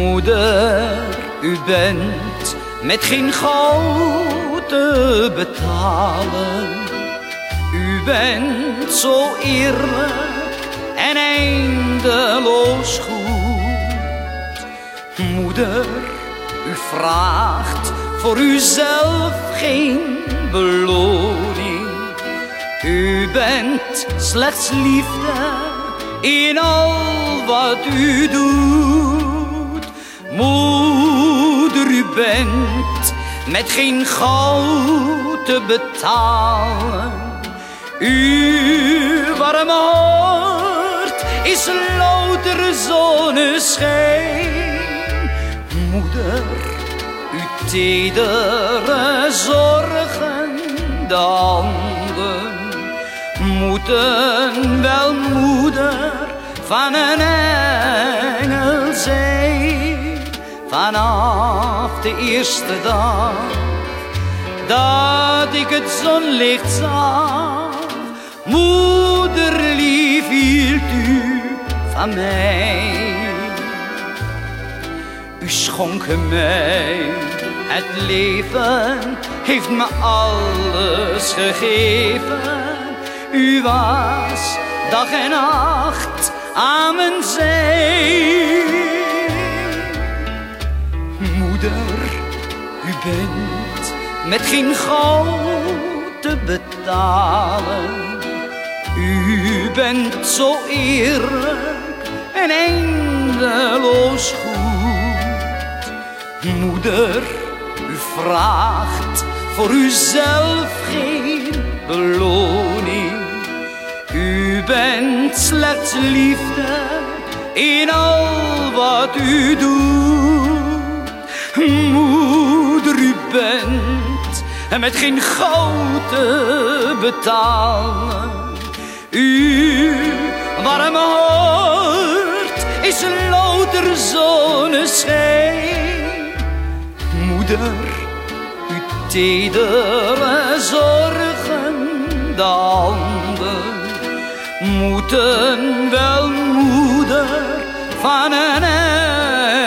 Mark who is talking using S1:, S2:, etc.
S1: Moeder, u bent met geen goud te betalen. U bent zo eerlijk en eindeloos goed. Moeder, u vraagt voor uzelf geen beloning. U bent slechts liefde in al wat u doet. Bent met geen goud te betalen. Uw warme hart is louter zonneschijn. Moeder, uw tedere zorgen, handen moeten wel moeder van een engel zijn. Vanaf de eerste dag dat ik het zonlicht zag, moeder lief hield u van mij. U schonk mij het leven, heeft me alles gegeven. U was dag en nacht aan mijn zij. Moeder, u bent met geen goud te betalen. U bent zo eerlijk en eindeloos goed. Moeder, u vraagt voor uzelf geen beloning. U bent slechts liefde in al wat u doet. Bent met geen goud te betalen. Uw warme hart is louter zonneschijn. Moeder, uw tedere zorgen, de handen moeten wel moeder van een.